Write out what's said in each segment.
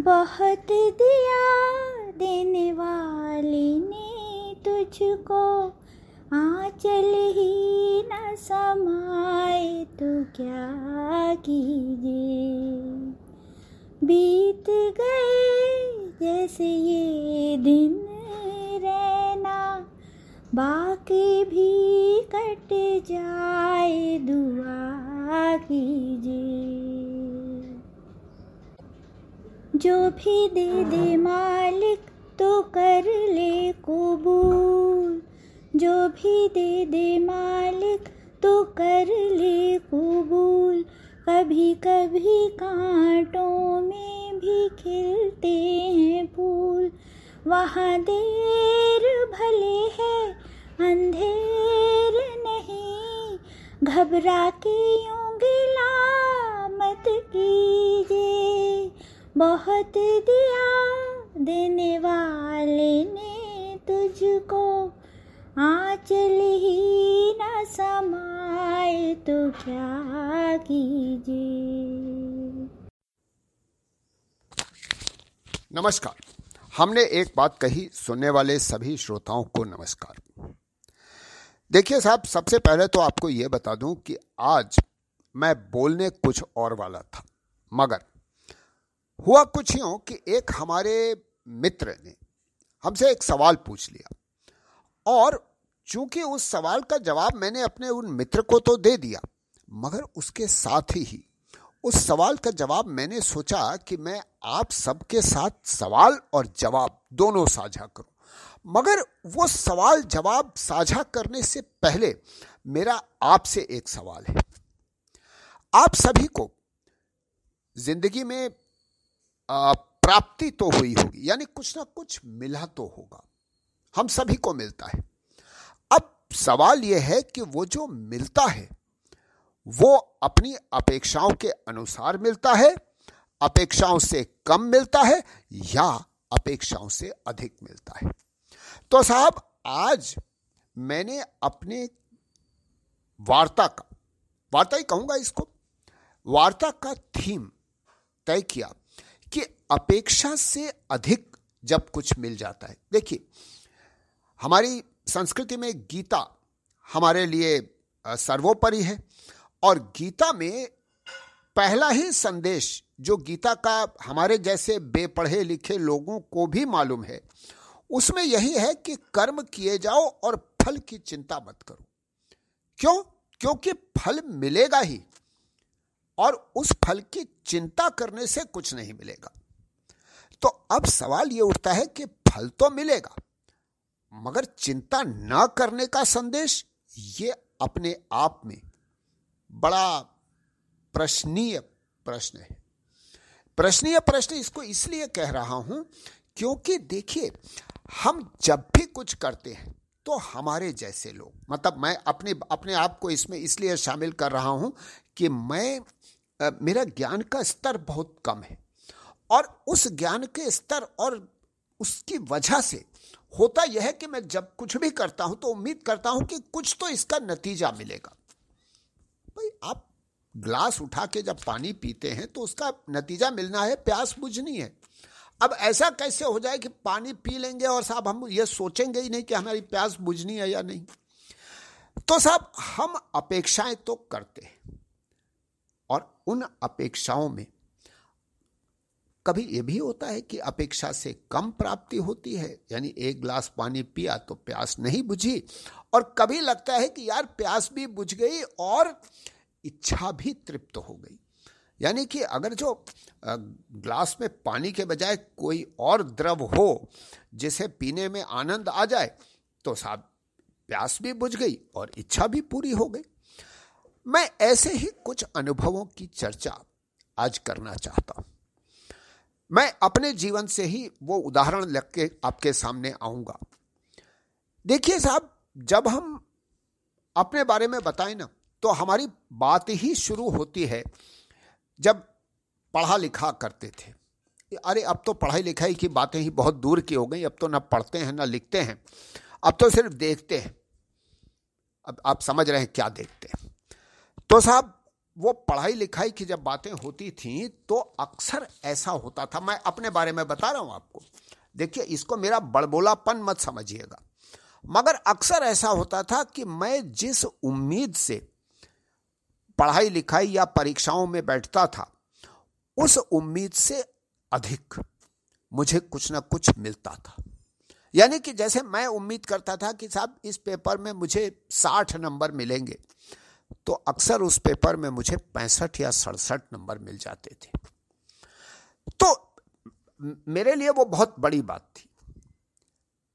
बहुत दिया देने वाली ने तुझको। आंचल ही न समाए तो क्या कीजिए? बीत गए जैसे ये दिन रहना, बाकी भी कट जाए दुआ कीजिए। जो भी दे दे मालिक तो कर ले कबूल। जो भी दे दे मालिक तो कर ले कबूल। कभी कभी कांटों में भी खिलते हैं फूल। वहाँ देर भले है, अंधेर नहीं। घबरा के यूँ गिला मत कीजिए। बहुत दिया देने वाले ने तुझको। आंचल ही न समाए तो क्या कीजिए? नमस्कार। हमने एक बात कही सुनने वाले सभी श्रोताओं को नमस्कार। देखिए साहब, सबसे पहले तो आपको यह बता दूँ कि आज मैं बोलने कुछ और वाला था, मगर हुआ कुछ यूँ कि एक हमारे मित्र ने हमसे एक सवाल पूछ लिया। और चूँकि उस सवाल का जवाब मैंने अपने उन मित्र को तो दे दिया, मगर उसके साथ ही उस सवाल का जवाब मैंने सोचा कि मैं आप सबके साथ सवाल और जवाब दोनों साझा करूँ। मगर वो सवाल जवाब साझा करने से पहले मेरा आपसे एक सवाल है। आप सभी को ज़िंदगी में प्राप्ति तो हुई होगी, यानी कुछ ना कुछ मिला तो होगा। हम सभी को मिलता है। अब सवाल यह है कि वो जो मिलता है, वो अपनी अपेक्षाओं के अनुसार मिलता है, अपेक्षाओं से कम मिलता है या अपेक्षाओं से अधिक मिलता है। तो साहब, आज मैंने अपने वार्ता का, वार्ता ही कहूँगा इसको, वार्ता का थीम तय किया। कि अपेक्षा से अधिक जब कुछ मिल जाता है। देखिए, हमारी संस्कृति में गीता हमारे लिए सर्वोपरि है और गीता में पहला ही संदेश जो गीता का हमारे जैसे बेपढ़े लिखे लोगों को भी मालूम है, उसमें यही है कि कर्म किए जाओ और फल की चिंता मत करो। क्यों? क्योंकि फल मिलेगा ही। और उस फल की चिंता करने से कुछ नहीं मिलेगा। तो अब सवाल यह उठता है कि फल तो मिलेगा, मगर चिंता न करने का संदेश ये अपने आप में बड़ा प्रश्नीय प्रश्न है। प्रश्नीय प्रश्न इसको इसलिए कह रहा हूँ क्योंकि देखिए, हम जब भी कुछ करते हैं तो हमारे जैसे लोग मतलब मैं अपने अपने आप को इसमें इसलिए शामिल कर रहा हूँ कि मैं मेरा ज्ञान का स्तर बहुत कम है। और उस ज्ञान के स्तर और उसकी वजह से होता यह है कि मैं जब कुछ भी करता हूँ तो उम्मीद करता हूँ कि कुछ तो इसका नतीजा मिलेगा। भाई, आप ग्लास उठा के जब पानी पीते हैं तो उसका नतीजा मिलना है, प्यास बुझनी है। अब ऐसा कैसे हो जाए कि पानी पी लेंगे और साहब हम ये सोचेंगे ही नहीं कि हमारी प्यास बुझनी है या नहीं? तो साहब, हम अपेक्षाएँ तो करते हैं। और उन अपेक्षाओं में कभी यह भी होता है कि अपेक्षा से कम प्राप्ति होती है, यानी एक गिलास पानी पिया तो प्यास नहीं बुझी, और कभी लगता है कि यार प्यास भी बुझ गई और इच्छा भी तृप्त हो गई। यानी कि अगर जो ग्लास में पानी के बजाय कोई और द्रव हो, जिसे पीने में आनंद आ जाए तो साहब प्यास भी बुझ गई और इच्छा भी पूरी हो गई। मैं ऐसे ही कुछ अनुभवों की चर्चा आज करना चाहता हूँ। मैं अपने जीवन से ही वो उदाहरण लग के आपके सामने आऊँगा। देखिए साहब, जब हम अपने बारे में बताएँ ना तो हमारी बात ही शुरू होती है जब पढ़ा लिखा करते थे। अरे, अब तो पढ़ाई लिखाई की बातें ही बहुत दूर की हो गई, अब तो ना पढ़ते हैं, ना लिखते हैं, अब तो सिर्फ़ देखते हैं। अब आप समझ रहे हैं क्या देखते हैं। तो साहब, वो पढ़ाई लिखाई की जब बातें होती थी तो अक्सर ऐसा होता था। मैं अपने बारे में बता रहा हूँ आपको। देखिए, इसको मेरा बड़बोलापन मत समझिएगा। मगर अक्सर ऐसा होता था कि मैं जिस उम्मीद से पढ़ाई लिखाई या परीक्षाओं में बैठता था, उस उम्मीद से अधिक मुझे कुछ ना कुछ मिलता था। यानी कि जैसे मैं उम्मीद करता था कि साहब, इस पेपर में मुझे साठ नंबर मिलेंगे। तो अक्सर उस पेपर में मुझे पैंसठ या सड़सठ नंबर मिल जाते थे। तो मेरे लिए वो बहुत बड़ी बात थी।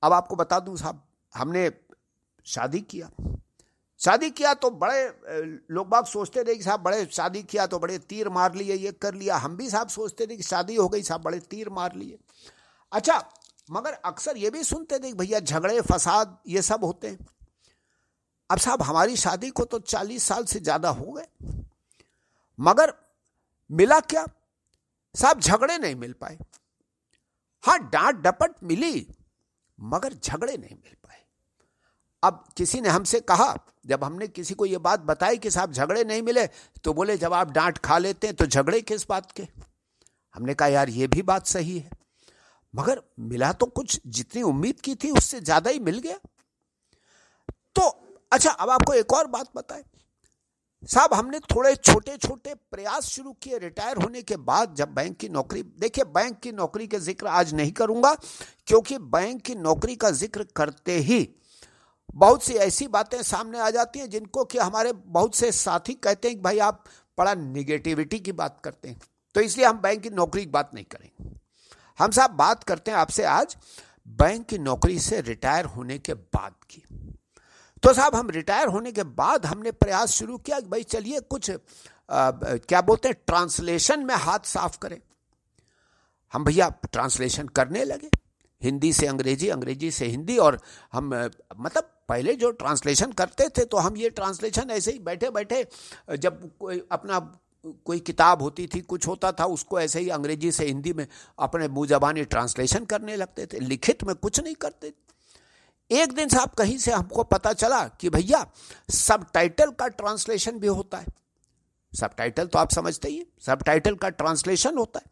अब आपको बता दूँ साहब, हमने शादी किया। शादी किया तो बड़े लोग बाग सोचते थे कि साहब बड़े शादी किया तो बड़े तीर मार लिए, ये कर लिया। हम भी साहब सोचते थे कि शादी हो गई, साहब बड़े तीर मार लिए। अच्छा मगर अक्सर ये भी सुनते थे कि भैया झगड़े, फसाद, ये सब होते हैं। अब साहब, हमारी शादी को तो चालीस साल से ज़्यादा हो गए, मगर मिला क्या? साहब, झगड़े नहीं मिल पाए। हाँ डांट डपट मिली, मगर झगड़े नहीं मिल पाए। अब किसी ने हमसे कहा, जब हमने किसी को यह बात बताई कि साहब, झगड़े नहीं मिले तो बोले, जब आप डांट खा लेते हैं तो झगड़े किस बात के? हमने कहा, यार, ये भी बात सही है। मगर मिला तो कुछ जितनी उम्मीद की थी, उससे ज़्यादा ही मिल गया। तो अच्छा अब आपको एक और बात बताए। साहब, हमने थोड़े छोटे छोटे प्रयास शुरू किए रिटायर होने के बाद जब बैंक की नौकरी, देखिए, बैंक की नौकरी के ज़िक्र आज नहीं करूँगा, क्योंकि बैंक की नौकरी का ज़िक्र करते ही बहुत सी ऐसी बातें सामने आ जाती हैं जिनको कि हमारे बहुत से साथी कहते हैं कि भाई, आप बड़ा निगेटिविटी की बात करते हैं। तो इसलिए हम बैंक की नौकरी की बात नहीं करेंगे। हम साहब, बात करते हैं आपसे आज बैंक की नौकरी से रिटायर होने के बाद की। तो साहब हम रिटायर होने के बाद हमने प्रयास शुरू किया कि भाई चलिए कुछ आ, क्या बोलते हैं ट्रांसलेशन में हाथ साफ़ करें। हम भैया ट्रांसलेशन करने लगे। हिंदी से अंग्रेज़ी अंग्रेज़ी से हिंदी और हम मतलब पहले जो ट्रांसलेशन करते थे तो हम ये ट्रांसलेशन ऐसे ही बैठे बैठे जब कोई अपना कोई किताब होती थी कुछ होता था उसको ऐसे ही अंग्रेज़ी से हिंदी में अपने मुँह जबानी ट्रांसलेशन करने लगते थे। लिखित में कुछ नहीं करते। एक दिन साहब कहीं से हमको पता चला कि भैया सब टाइटल का ट्रांसलेशन भी होता है। सब टाइटल तो आप समझते ही सब टाइटल का ट्रांसलेशन होता है।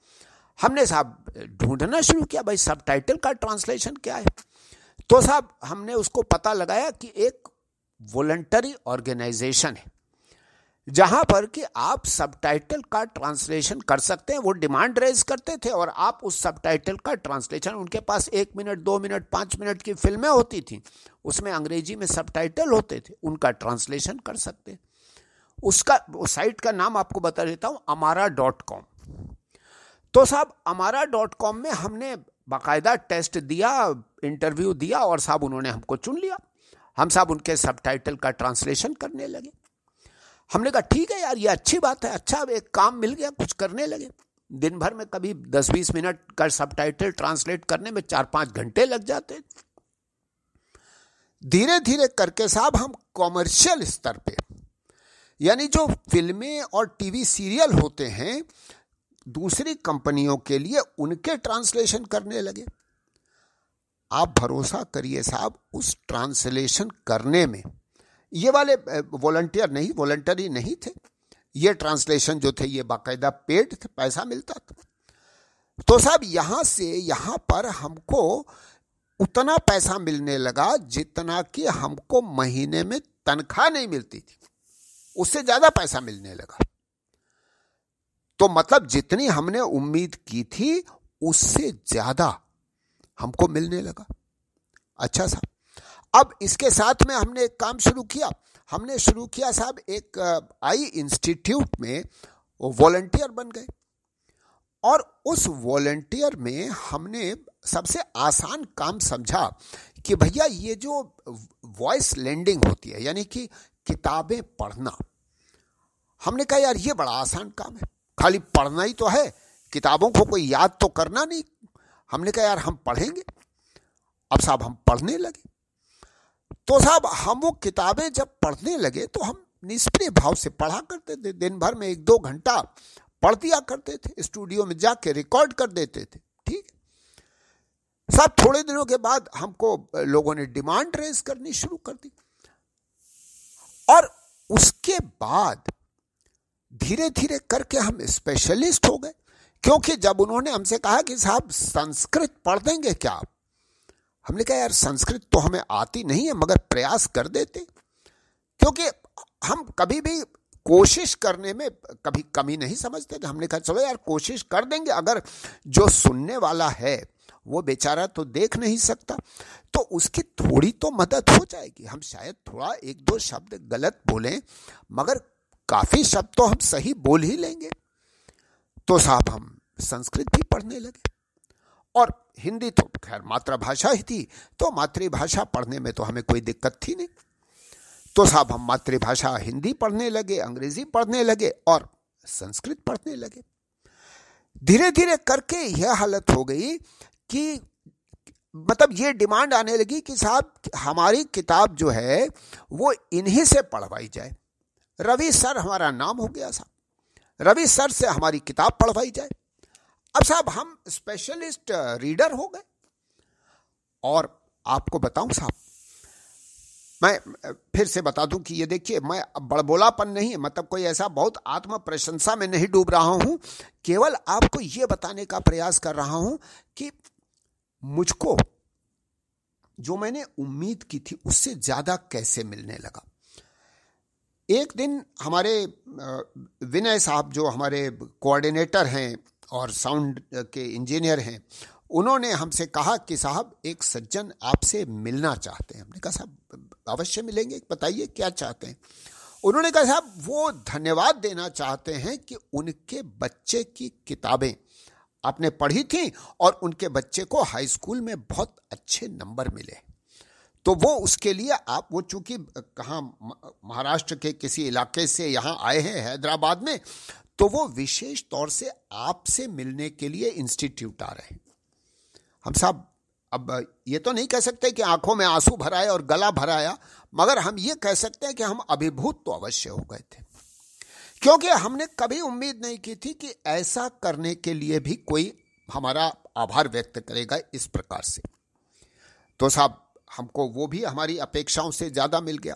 हमने साहब, ढूंढना शुरू किया, भाई सब टाइटल का ट्रांसलेशन क्या है? तो साहब, हमने उसको पता लगाया कि एक वॉलंटरी ऑर्गेनाइजेशन है। जहाँ पर कि आप सबटाइटल का ट्रांसलेशन कर सकते हैं, वो डिमांड रेज करते थे और आप उस सबटाइटल का ट्रांसलेशन उनके पास एक मिनट दो मिनट पाँच मिनट की फ़िल्में होती थी, उसमें अंग्रेज़ी में सबटाइटल होते थे, उनका ट्रांसलेशन कर सकते उसका साइट का नाम आपको बता देता हूँ अमारा डॉट कॉम तो साहब अमारा डॉट कॉम में हमने बाकायदा टेस्ट दिया इंटरव्यू दिया और साहब उन्होंने हमको चुन लिया। हम साहब उनके सब का ट्रांसलेशन करने लगे। हमने कहा, ठीक है यार, ये अच्छी बात है अच्छा एक काम मिल गया, कुछ करने लगे। दिन भर में कभी दस बीस मिनट का सब ट्रांसलेट करने में चार पाँच घंटे लग जाते। धीरे धीरे करके साहब हम कॉमर्शियल स्तर पे, यानी जो फ़िल्में और टीवी सीरियल होते हैं, दूसरी कंपनियों के लिए उनके ट्रांसलेशन करने लगे। आप भरोसा करिए साहब, उस ट्रांसलेशन करने में ये वाले वॉलंटियर नहीं वॉलंटरी नहीं थे। ये ट्रांसलेशन जो थे, ये बाकायदा पेड थे, पैसा मिलता था। तो साहब, यहाँ से, यहाँ पर हमको उतना पैसा मिलने लगा जितना कि हमको महीने में तनख्वाह नहीं मिलती थी। उससे ज़्यादा पैसा मिलने लगा। तो मतलब जितनी हमने उम्मीद की थी, उससे ज़्यादा हमको मिलने लगा। अच्छा साहब अब इसके साथ में हमने एक काम शुरू किया। हमने शुरू किया साहब एक आई इंस्टीट्यूट में वॉलंटियर बन गए। और उस वॉलंटियर में हमने सबसे आसान काम समझा कि भैया ये जो वॉइस लैंडिंग होती है, यानी कि किताबें पढ़ना। हमने कहा, यार, ये बड़ा आसान काम है। खाली पढ़ना ही तो है। किताबों को कोई याद तो करना नहीं। हमने कहा, यार, हम पढ़ेंगे। अब साहब हम पढ़ने लगे। तो साहब, हम वो किताबें जब पढ़ने लगे तो हम निष्प्रिय भाव से पढ़ा करते थे। दिन भर में एक दो घंटा पढ़ दिया करते थे, स्टूडियो में जाके रिकॉर्ड कर देते थे। ठीक साहब, थोड़े दिनों के बाद हमको लोगों ने डिमांड रेज करनी शुरू कर दी। और उसके बाद धीरे धीरे करके हम स्पेशलिस्ट हो गए, क्योंकि जब उन्होंने हमसे कहा कि साहब, संस्कृत पढ़ देंगे क्या आप? हमने कहा, यार, संस्कृत तो हमें आती नहीं है, मगर प्रयास कर देते। क्योंकि हम कभी भी कोशिश करने में कभी कमी नहीं समझते थे। हमने कहा, चलो यार, कोशिश कर देंगे, अगर जो सुनने वाला है, वो बेचारा तो देख नहीं सकता। तो उसकी थोड़ी तो मदद हो जाएगी। हम शायद थोड़ा एक दो शब्द गलत बोलें, मगर काफ़ी शब्द तो हम सही बोल ही लेंगे। तो साहब, हम संस्कृत भी पढ़ने लगे। और हिंदी तो खैर मातृभाषा ही थी तो मातृभाषा पढ़ने में तो हमें कोई दिक्कत थी नहीं। तो साहब हम मातृभाषा हिंदी पढ़ने लगे, अंग्रेज़ी पढ़ने लगे और संस्कृत पढ़ने लगे। धीरे धीरे करके यह हालत हो गई कि मतलब ये डिमांड आने लगी कि साहब हमारी किताब जो है वो इन्हीं से पढ़वाई जाए। रवि सर हमारा नाम हो गया साहब। रवि सर से हमारी किताब पढ़वाई जाए। अब साहब, हम स्पेशलिस्ट रीडर हो गए। और आपको बताऊँ साहब, मैं फिर से बता दूँ कि ये देखिए, मैं बड़बोलापन नहीं है मतलब कोई ऐसा बहुत आत्म प्रशंसा में नहीं डूब रहा हूँ। केवल आपको ये बताने का प्रयास कर रहा हूँ कि मुझको, जो मैंने उम्मीद की थी, उससे ज़्यादा कैसे मिलने लगा। एक दिन हमारे विनय साहब, जो हमारे कोऑर्डिनेटर हैं और साउंड के इंजीनियर हैं, उन्होंने हमसे कहा कि साहब, एक सज्जन आपसे मिलना चाहते हैं। हमने कहा, साहब, अवश्य मिलेंगे, बताइए क्या चाहते हैं? उन्होंने कहा, साहब, वो धन्यवाद देना चाहते हैं कि उनके बच्चे की किताबें आपने पढ़ी थी और उनके बच्चे को हाई स्कूल में बहुत अच्छे नंबर मिले। तो वो उसके लिए आप, वो चूँकि कहा महाराष्ट्र के किसी इलाके से यहाँ आए हैं, हैदराबाद में तो वो विशेष तौर से आपसे मिलने के लिए इंस्टीट्यूट आ रहे हैं। हम साहब, अब ये तो नहीं कह सकते कि आँखों में आँसू भराए और गला भराया, मगर हम ये कह सकते हैं कि हम अभिभूत तो अवश्य हो गए थे। क्योंकि हमने कभी उम्मीद नहीं की थी कि ऐसा करने के लिए भी कोई हमारा आभार व्यक्त करेगा इस प्रकार से। तो साहब, हमको वो भी हमारी अपेक्षाओं से ज़्यादा मिल गया।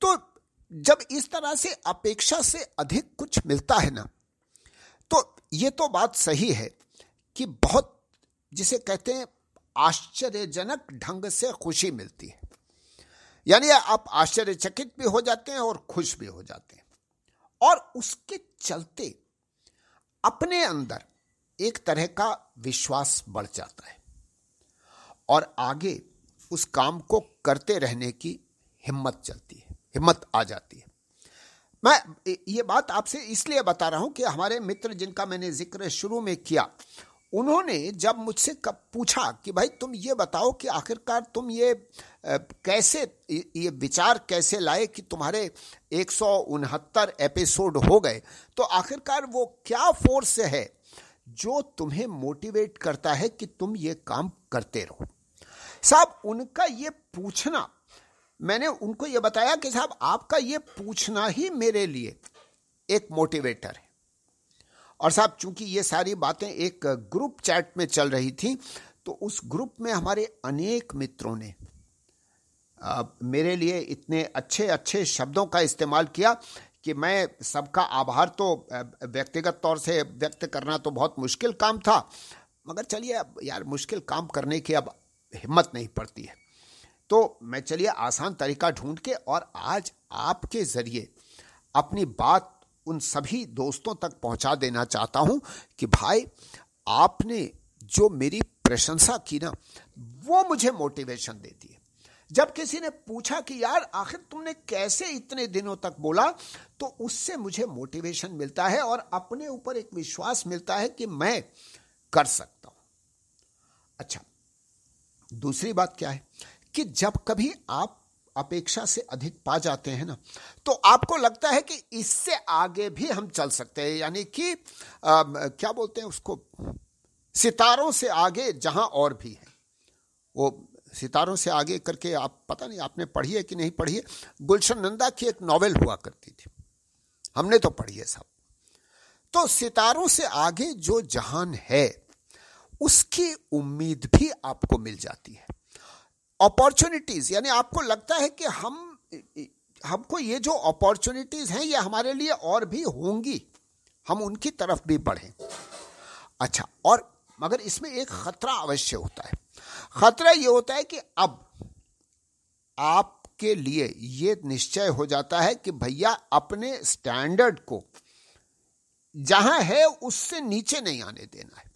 तो जब इस तरह से अपेक्षा से अधिक कुछ मिलता है ना तो ये तो बात सही है कि बहुत जिसे कहते हैं आश्चर्यजनक ढंग से खुशी मिलती है। यानी आप आश्चर्यचकित भी हो जाते हैं और खुश भी हो जाते हैं। और उसके चलते अपने अंदर एक तरह का विश्वास बढ़ जाता है और आगे उस काम को करते रहने की हिम्मत चलती है। हिम्मत आ जाती है। मैं ये बात आपसे इसलिए बता रहा हूँ कि हमारे मित्र जिनका मैंने ज़िक्र शुरू में किया, उन्होंने जब मुझसे कब पूछा कि भाई तुम ये बताओ कि आखिरकार तुम ये कैसे ये विचार कैसे लाए कि तुम्हारे एक सौ उनहत्तर एपिसोड हो गए? तो आखिरकार वो क्या फोर्स है जो तुम्हें मोटिवेट करता है कि तुम ये काम करते रहो? साहब, उनका ये पूछना मैंने उनको ये बताया कि साहब आपका ये पूछना ही मेरे लिए एक मोटिवेटर है। और साहब चूँकि ये सारी बातें एक ग्रुप चैट में चल रही थी तो उस ग्रुप में हमारे अनेक मित्रों ने आ, मेरे लिए इतने अच्छे अच्छे शब्दों का इस्तेमाल किया कि मैं सबका आभार तो व्यक्तिगत तौर से व्यक्त करना तो बहुत मुश्किल काम था मगर चलिए अब यार मुश्किल काम करने की अब हिम्मत नहीं पड़ती है। तो मैं चलिए आसान तरीका ढूंढ के और आज आपके ज़रिए अपनी बात उन सभी दोस्तों तक पहुँचा देना चाहता हूँ कि भाई, आपने जो मेरी प्रशंसा की ना, वो मुझे मोटिवेशन देती है। जब किसी ने पूछा कि यार, आखिर तुमने कैसे इतने दिनों तक बोला तो उससे मुझे मोटिवेशन मिलता है और अपने ऊपर एक विश्वास मिलता है कि मैं कर सकता हूँ। अच्छा दूसरी बात क्या है? कि जब कभी आप अपेक्षा से अधिक पा जाते हैं ना तो आपको लगता है कि इससे आगे भी हम चल सकते हैं यानी कि आ, क्या बोलते हैं उसको सितारों से आगे जहाँ और भी है। वो सितारों से आगे करके आप पता नहीं आपने पढ़ी है कि नहीं पढ़ी है गुलशन नंदा की एक नॉवेल हुआ करती थी। हमने तो पढ़ी है सब। तो सितारों से आगे जो जहान है उसकी उम्मीद भी आपको मिल जाती है। अपॉर्चुनिटीज़ यानी आपको लगता है कि हम, हमको ये जो अपॉर्चुनिटीज़ हैं, ये हमारे लिए और भी होंगी। हम उनकी तरफ़ भी बढ़ें। अच्छा और मगर इसमें एक खतरा अवश्य होता है। खतरा ये होता है कि अब आपके लिए ये निश्चय हो जाता है कि भैया अपने स्टैंडर्ड को जहाँ है उससे नीचे नहीं आने देना है।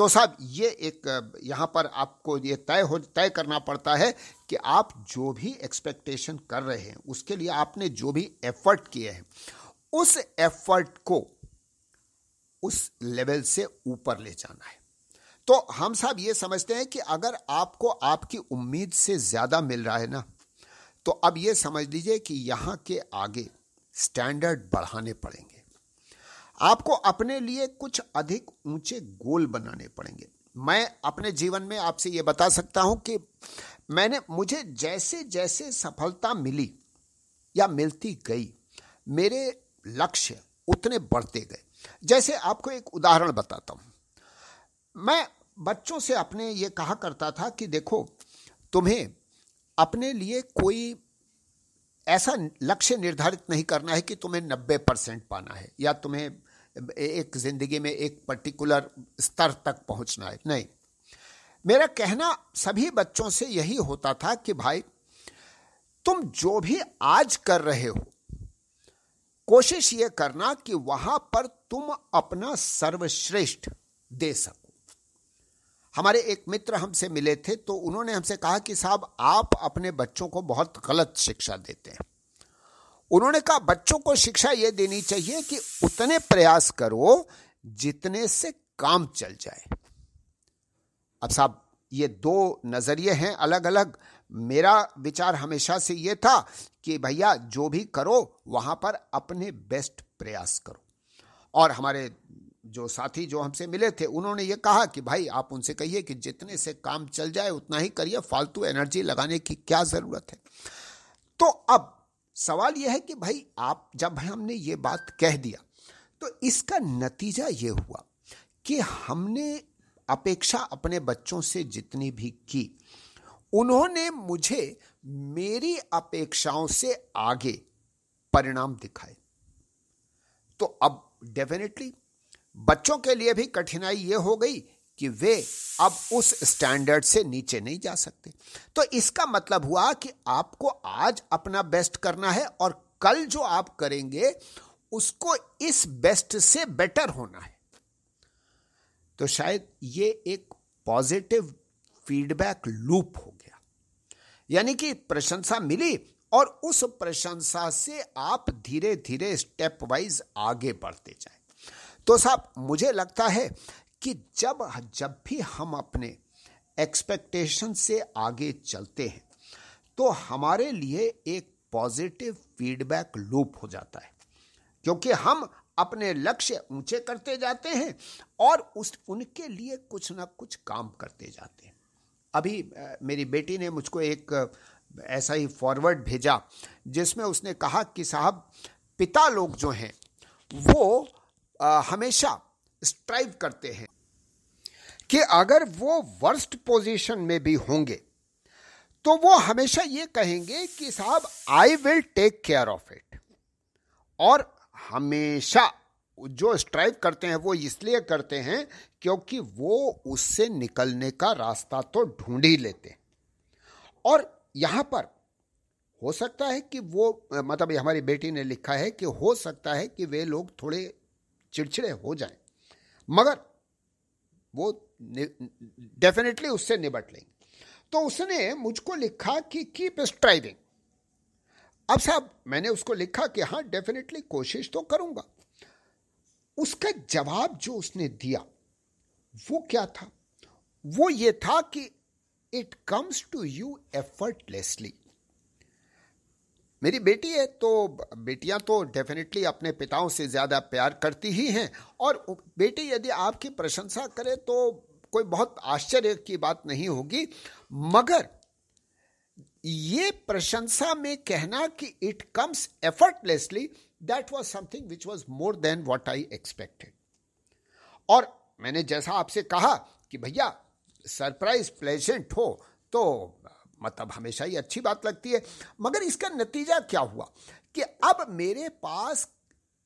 तो साहब, ये एक, यहाँ पर आपको ये तय हो, तय करना पड़ता है कि आप जो भी एक्सपेक्टेशन कर रहे हैं, उसके लिए आपने जो भी एफर्ट किए हैं, उस एफर्ट को उस लेवल से ऊपर ले जाना है। तो हम साहब ये समझते हैं कि अगर आपको आपकी उम्मीद से ज़्यादा मिल रहा है ना तो अब ये समझ लीजिए कि यहाँ के आगे स्टैंडर्ड बढ़ाने पड़ेंगे। आपको अपने लिए कुछ अधिक ऊँचे गोल बनाने पड़ेंगे। मैं अपने जीवन में आपसे ये बता सकता हूँ कि मैंने, मुझे जैसे जैसे सफलता मिली या मिलती गई, मेरे लक्ष्य उतने बढ़ते गए। जैसे आपको एक उदाहरण बताता हूँ। मैं बच्चों से अपने ये कहा करता था कि देखो, तुम्हें अपने लिए कोई ऐसा लक्ष्य निर्धारित नहीं करना है कि तुम्हें नब्बे परसेंट पाना है या तुम्हें एक ज़िंदगी में एक पर्टिकुलर स्तर तक पहुँचना है। नहीं। मेरा कहना सभी बच्चों से यही होता था कि भाई, तुम जो भी आज कर रहे हो, कोशिश ये करना कि वहाँ पर तुम अपना सर्वश्रेष्ठ दे सको। हमारे एक मित्र हमसे मिले थे तो उन्होंने हमसे कहा कि साहब, आप अपने बच्चों को बहुत गलत शिक्षा देते हैं। उन्होंने कहा, बच्चों को शिक्षा यह देनी चाहिए कि उतने प्रयास करो जितने से काम चल जाए। अब साहब, ये दो नज़रिए हैं अलग अलग मेरा विचार हमेशा से यह था कि भैया, जो भी करो, वहाँ पर अपने बेस्ट प्रयास करो। और हमारे जो साथी जो हमसे मिले थे, उन्होंने ये कहा कि, भाई, आप उनसे कहिए कि जितने से काम चल जाए, उतना ही करिए। फालतू एनर्जी लगाने की क्या ज़रूरत है? तो अब सवाल यह है कि भाई, आप, जब हमने ये बात कह दिया तो इसका नतीजा ये हुआ कि हमने अपेक्षा अपने बच्चों से जितनी भी की, उन्होंने मुझे मेरी अपेक्षाओं से आगे परिणाम दिखाए। तो अब डेफिनेटली बच्चों के लिए भी कठिनाई यह हो गई कि वे अब उस स्टैंडर्ड से नीचे नहीं जा सकते। तो इसका मतलब हुआ कि आपको आज अपना बेस्ट करना है और कल जो आप करेंगे, उसको इस बेस्ट से बेटर होना है। तो शायद ये एक पॉजिटिव फीडबैक लूप हो गया। यानी कि प्रशंसा मिली और उस प्रशंसा से आप धीरे धीरे स्टेप वाइज आगे बढ़ते जाए। तो साहब, मुझे लगता है कि जब जब भी हम अपने एक्सपेक्टेशन से आगे चलते हैं तो हमारे लिए एक पॉजिटिव फीडबैक लूप हो जाता है। क्योंकि हम अपने लक्ष्य ऊँचे करते जाते हैं और उस उनके लिए कुछ ना कुछ काम करते जाते हैं। अभी मेरी बेटी ने मुझको एक ऐसा ही फॉरवर्ड भेजा जिसमें उसने कहा कि साहब पिता लोग जो हैं वो आ, हमेशा स्ट्राइव करते हैं कि अगर वो वर्स्ट पोजीशन में भी होंगे तो वो हमेशा ये कहेंगे कि साहब I will take care of it और हमेशा जो स्ट्राइव करते हैं, वो इसलिए करते हैं क्योंकि वो उससे निकलने का रास्ता तो ढूंढ ही लेते हैं। और यहाँ पर हो सकता है कि वो मतलब हमारी बेटी ने लिखा है कि हो सकता है कि वे लोग थोड़े चिड़चिड़े हो जाए। मगर वो डेफिनेटली उससे निबट लेंगे। तो उसने मुझको लिखा कि कीप स्ट्राइविंग अब साहब, मैंने उसको लिखा कि हाँ डेफिनेटली कोशिश तो करूँगा। उसका जवाब जो उसने दिया, वो क्या था? वो ये था कि it comes to you effortlessly मेरी बेटी है तो बेटियाँ तो डेफिनेटली अपने पिताओं से ज़्यादा प्यार करती ही हैं। और बेटी यदि आपकी प्रशंसा करे तो कोई बहुत आश्चर्य की बात नहीं होगी। मगर ये प्रशंसा में कहना कि it comes effortlessly that was something which was more than what I expected और मैंने जैसा आपसे कहा कि भैया सरप्राइज़ प्लेजेंट हो तो मतलब हमेशा ही अच्छी बात लगती है। मगर इसका नतीजा क्या हुआ? कि अब मेरे पास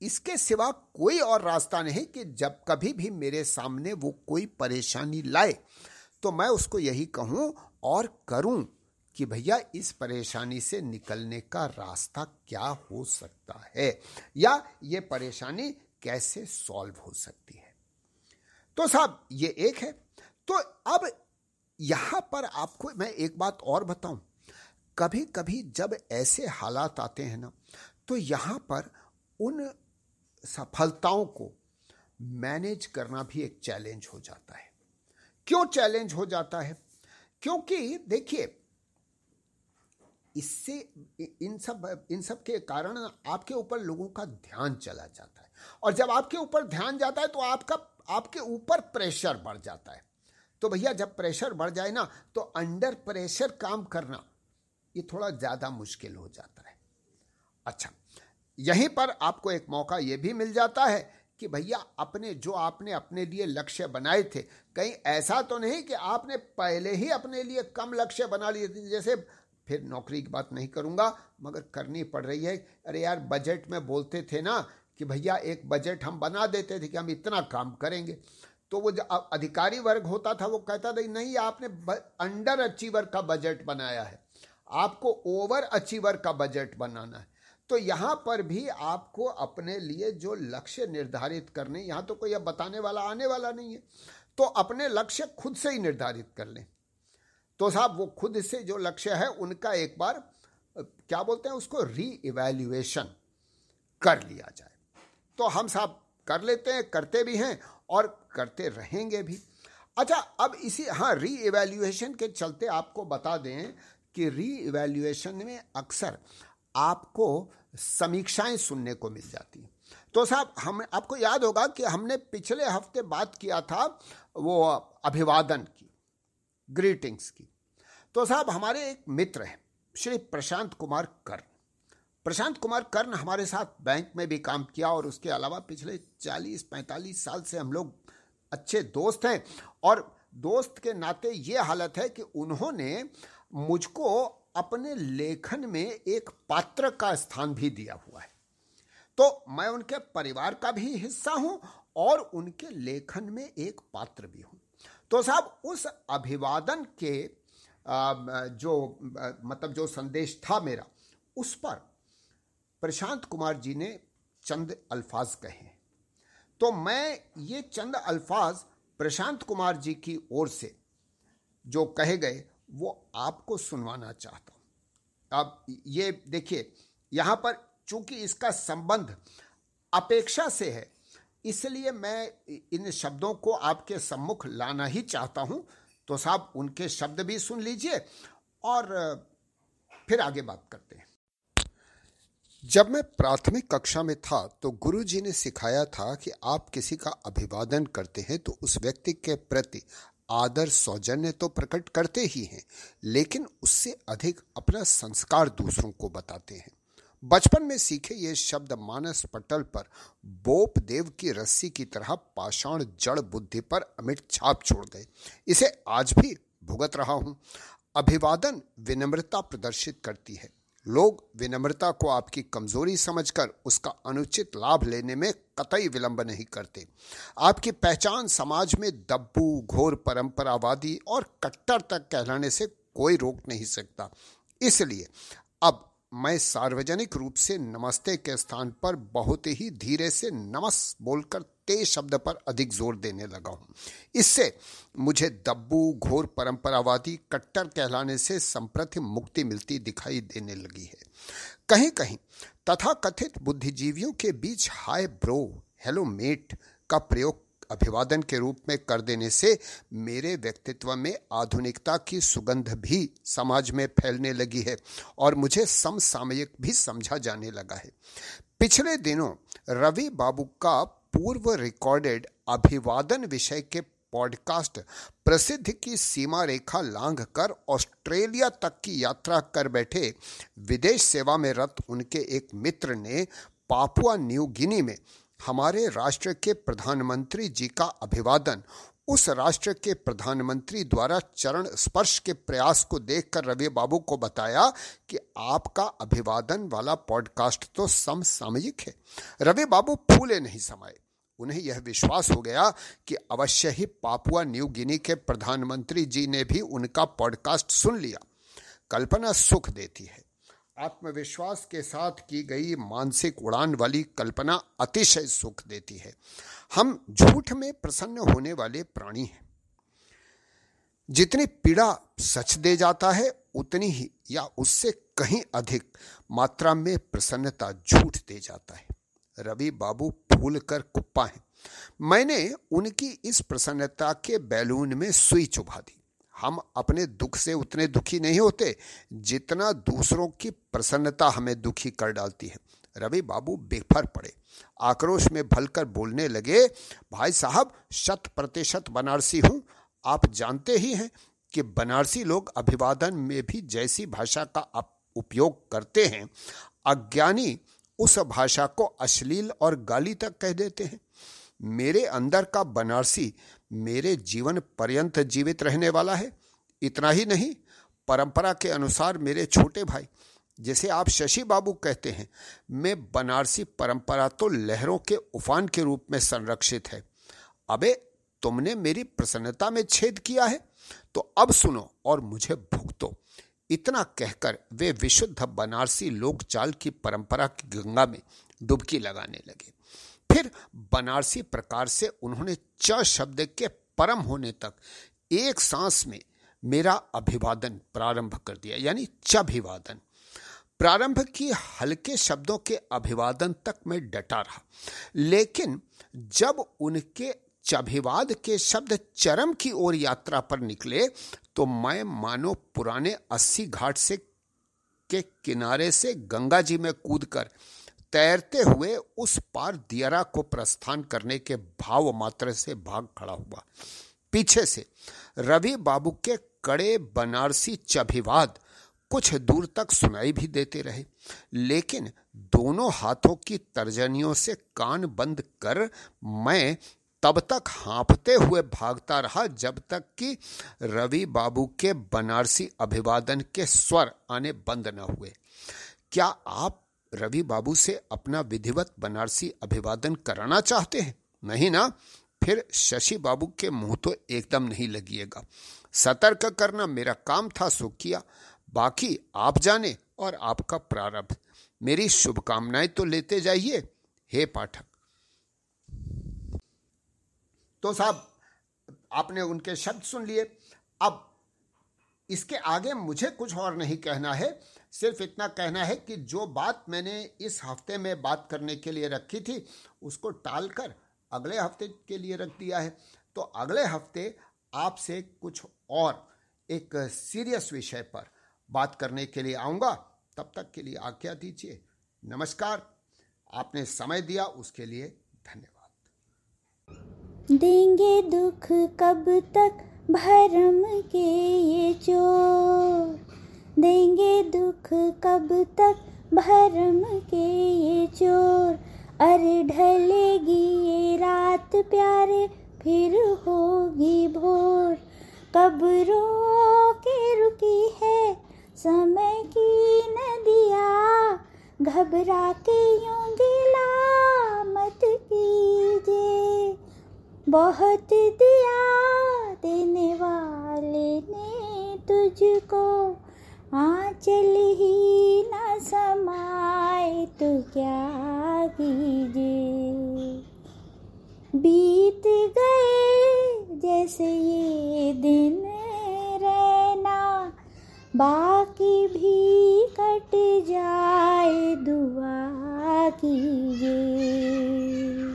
इसके सिवा कोई और रास्ता नहीं कि जब कभी भी मेरे सामने वो कोई परेशानी लाए तो मैं उसको यही कहूँ और करूँ कि भैया, इस परेशानी से निकलने का रास्ता क्या हो सकता है? या ये परेशानी कैसे सॉल्व हो सकती है? तो साहब, ये एक है। तो अब यहाँ पर आपको मैं एक बात और बताऊँ। कभी कभी जब ऐसे हालात आते हैं ना तो यहाँ पर उन सफलताओं को मैनेज करना भी एक चैलेंज हो जाता है। क्यों चैलेंज हो जाता है? क्योंकि देखिए, इससे इन सब इन सब के कारण आपके ऊपर लोगों का ध्यान चला जाता है। और जब आपके ऊपर ध्यान जाता है तो आपका, आपके ऊपर प्रेशर बढ़ जाता है। तो भैया जब प्रेशर बढ़ जाए ना तो अंडर प्रेशर काम करना, ये थोड़ा ज़्यादा मुश्किल हो जाता है। अच्छा यहीं पर आपको एक मौका ये भी मिल जाता है कि भैया अपने, जो आपने अपने लिए लक्ष्य बनाए थे, कहीं ऐसा तो नहीं कि आपने पहले ही अपने लिए कम लक्ष्य बना लिए थे, जैसे फिर नौकरी की बात नहीं करूँगा, मगर करनी पड़ रही है। अरे यार, बजट में बोलते थे ना कि भैया एक बजट हम बना देते थे कि हम इतना काम करेंगे। तो वो अधिकारी वर्ग होता था, वो कहता था, नहीं, आपने अंडर अचीवर का बजट बनाया है। आपको ओवर अचीवर का बजट बनाना है। तो यहाँ पर भी आपको अपने लिए जो लक्ष्य निर्धारित करने, यहाँ तो कोई अब बताने वाला, आने वाला नहीं है। तो अपने लक्ष्य खुद से ही निर्धारित कर लें। तो साहब, वो खुद से जो लक्ष्य है, उनका एक बार क्या बोलते हैं उसको री इवेल्युएशन कर लिया जाए। तो हम साहब कर लेते हैं, करते भी हैं और करते रहेंगे भी। अच्छा अब इसी हाँ री इवेल्युएशन के चलते आपको बता दें कि री इवेल्युएशन में अक्सर आपको समीक्षाएँ सुनने को मिल जाती हैं। तो साहब, हम, आपको याद होगा कि हमने पिछले हफ़्ते बात किया था वो अभिवादन की ग्रीटिंग्स की। तो साहब, हमारे एक मित्र हैं, श्री प्रशांत कुमार कर्ण। प्रशांत कुमार कर्ण हमारे साथ बैंक में भी काम किया और उसके अलावा पिछले 40-45 साल से हम लोग अच्छे दोस्त हैं। और दोस्त के नाते ये हालत है कि उन्होंने मुझको अपने लेखन में एक पात्र का स्थान भी दिया हुआ है। तो मैं उनके परिवार का भी हिस्सा हूँ और उनके लेखन में एक पात्र भी हूँ। तो साहब, उस अभिवादन के जो मतलब जो संदेश था मेरा, उस पर प्रशांत कुमार जी ने चंद अल्फाज कहे। तो मैं ये चंद अल्फाज प्रशांत कुमार जी की ओर से जो कहे गए, वो आपको सुनवाना चाहता हूँ। अब ये देखिए, यहाँ पर चूँकि इसका संबंध अपेक्षा से है, इसलिए मैं इन शब्दों को आपके सम्मुख लाना ही चाहता हूँ। तो साहब, उनके शब्द भी सुन लीजिए और फिर आगे बात करते हैं। जब मैं प्राथमिक कक्षा में था तो गुरुजी ने सिखाया था कि आप किसी का अभिवादन करते हैं तो उस व्यक्ति के प्रति आदर सौजन्य तो प्रकट करते ही हैं, लेकिन उससे अधिक अपना संस्कार दूसरों को बताते हैं। बचपन में सीखे ये शब्द मानस पटल पर बोप देव की रस्सी की तरह पाषाण जड़ बुद्धि पर अमिट छाप छोड़ गए इसे आज भी भुगत रहा हूँ। अभिवादन विनम्रता प्रदर्शित करती है। लोग विनम्रता को आपकी कमज़ोरी समझकर उसका अनुचित लाभ लेने में कतई विलंब नहीं करते। आपकी पहचान समाज में दब्बू, घोर परंपरावादी और कट्टर तक कहलाने से कोई रोक नहीं सकता। इसलिए अब मैं सार्वजनिक रूप से नमस्ते के स्थान पर बहुत ही धीरे से नमस बोलकर तेज शब्द पर अधिक ज़ोर देने लगा हूँ। इससे मुझे दब्बू, घोर परंपरावादी, कट्टर कहलाने से संप्रति मुक्ति मिलती दिखाई देने लगी है। कहीं कहीं तथा कथित बुद्धिजीवियों के बीच हाय ब्रो, हेलो मेट का प्रयोग अभिवादन के रूप में कर देने से मेरे व्यक्तित्व में आधुनिकता की सुगंध भी समाज में फैलने लगी है और मुझे समसामयिक भी समझा जाने लगा है। पिछले दिनों रवि बाबू का पूर्व रिकॉर्डेड अभिवादन विषय के पॉडकास्ट प्रसिद्ध की सीमा रेखा लांघ कर ऑस्ट्रेलिया तक की यात्रा कर बैठे विदेश सेवा में रत उनके एक मित्र ने पापुआ न्यू गिनी में हमारे राष्ट्र के प्रधानमंत्री जी का अभिवादन उस राष्ट्र के प्रधानमंत्री द्वारा चरण स्पर्श के प्रयास को देखकर रवि बाबू को बताया कि आपका अभिवादन वाला पॉडकास्ट तो समसामयिक है। रवि बाबू फूले नहीं समाये। उन्हें यह विश्वास हो गया कि अवश्य ही पापुआ न्यू गिनी के प्रधानमंत्री जी ने भी उनका पॉडकास्ट सुन लिया। कल्पना सुख देती है। आत्मविश्वास के साथ की गई मानसिक उड़ान वाली कल्पना अतिशय सुख देती है। हम झूठ में प्रसन्न होने वाले प्राणी हैं। जितनी पीड़ा सच दे जाता है, उतनी ही या उससे कहीं अधिक मात्रा में प्रसन्नता झूठ दे जाता है। रवि बाबू फूल कर कुप्पा है। मैंने उनकी इस प्रसन्नता के बैलून में सुई चुभा दी। हम अपने दुख से उतने दुखी नहीं होते जितना दूसरों की प्रसन्नता हमें दुखी कर डालती है। रवि बाबू बेफर पड़े। आक्रोश में भलकर बोलने लगे, भाई साहब, शत प्रतिशत बनारसी हूँ। आप जानते ही हैं कि बनारसी लोग अभिवादन में भी जैसी भाषा का उपयोग करते हैं, अज्ञानी उस भाषा को अश्लील और गाली तक कह देते हैं। मेरे अंदर का बनारसी मेरे जीवन पर्यंत जीवित रहने वाला है। इतना ही नहीं, परंपरा के अनुसार मेरे छोटे भाई, जैसे आप शशि बाबू कहते हैं, मैं बनारसी परंपरा तो लहरों के उफान के रूप में संरक्षित है। अबे, तुमने मेरी प्रसन्नता में छेद किया है तो अब सुनो और मुझे भुगतो। इतना कहकर वे विशुद्ध बनारसी लोक चाल की परंपरा की गंगा में डुबकी लगाने लगे। फिर बनारसी प्रकार से उन्होंने च शब्द के परम होने तक एक सांस में मेरा अभिवादन प्रारंभ कर दिया, यानी चभिवादन प्रारंभ की हल्के शब्दों के अभिवादन तक मैं डटा रहा। लेकिन जब उनके चभिवाद के शब्द चरम की ओर यात्रा पर निकले तो मैं मानो पुराने अस्सी घाट से के किनारे से गंगा जी में कूदकर तैरते हुए उस पार दियरा को प्रस्थान करने के भाव मात्र से भाग खड़ा हुआ। पीछे से रवि बाबू के कड़े बनारसी चभिवाद कुछ दूर तक सुनाई भी देते रहे, लेकिन दोनों हाथों की तर्जनियों से कान बंद कर मैं तब तक हाँफते हुए भागता रहा जब तक कि रवि बाबू के बनारसी अभिवादन के स्वर आने बंद न हुए। क्या आप रवि बाबू से अपना विधिवत बनारसी अभिवादन कराना चाहते हैं? नहीं ना? फिर शशि बाबू के मुँह तो एकदम नहीं लगिएगा सतर्क करना मेरा काम था सो किया बाकी आप जाने और आपका प्रारब्ध। मेरी शुभकामनाएँ तो लेते जाइए। हे पाठक। तो साहब, आपने उनके शब्द सुन लिए। अब इसके आगे मुझे कुछ और नहीं कहना है। सिर्फ़ इतना कहना है कि जो बात मैंने इस हफ़्ते में बात करने के लिए रखी थी, उसको टालकर अगले हफ़्ते के लिए रख दिया है। तो अगले हफ़्ते आपसे कुछ और एक सीरियस विषय पर बात करने के लिए आऊँगा। तब तक के लिए आज्ञा दीजिए। नमस्कार। आपने समय दिया, उसके लिए धन्यवाद। देंगे दुख कब तक भरम के ये चोर? देंगे दुख कब तक भरम के ये चोर? अरे ढलेगी ये रात प्यारे, फिर होगी भोर। कब रो के रुकी है समय की नदिया, घबरा के यूँ बहुत दिया देने वाले ने तुझको। आंचल ही न समाए तो क्या कीजिए बीत गए जैसे ये दिन रहना, बाकी भी कट जाए दुआ कीजिए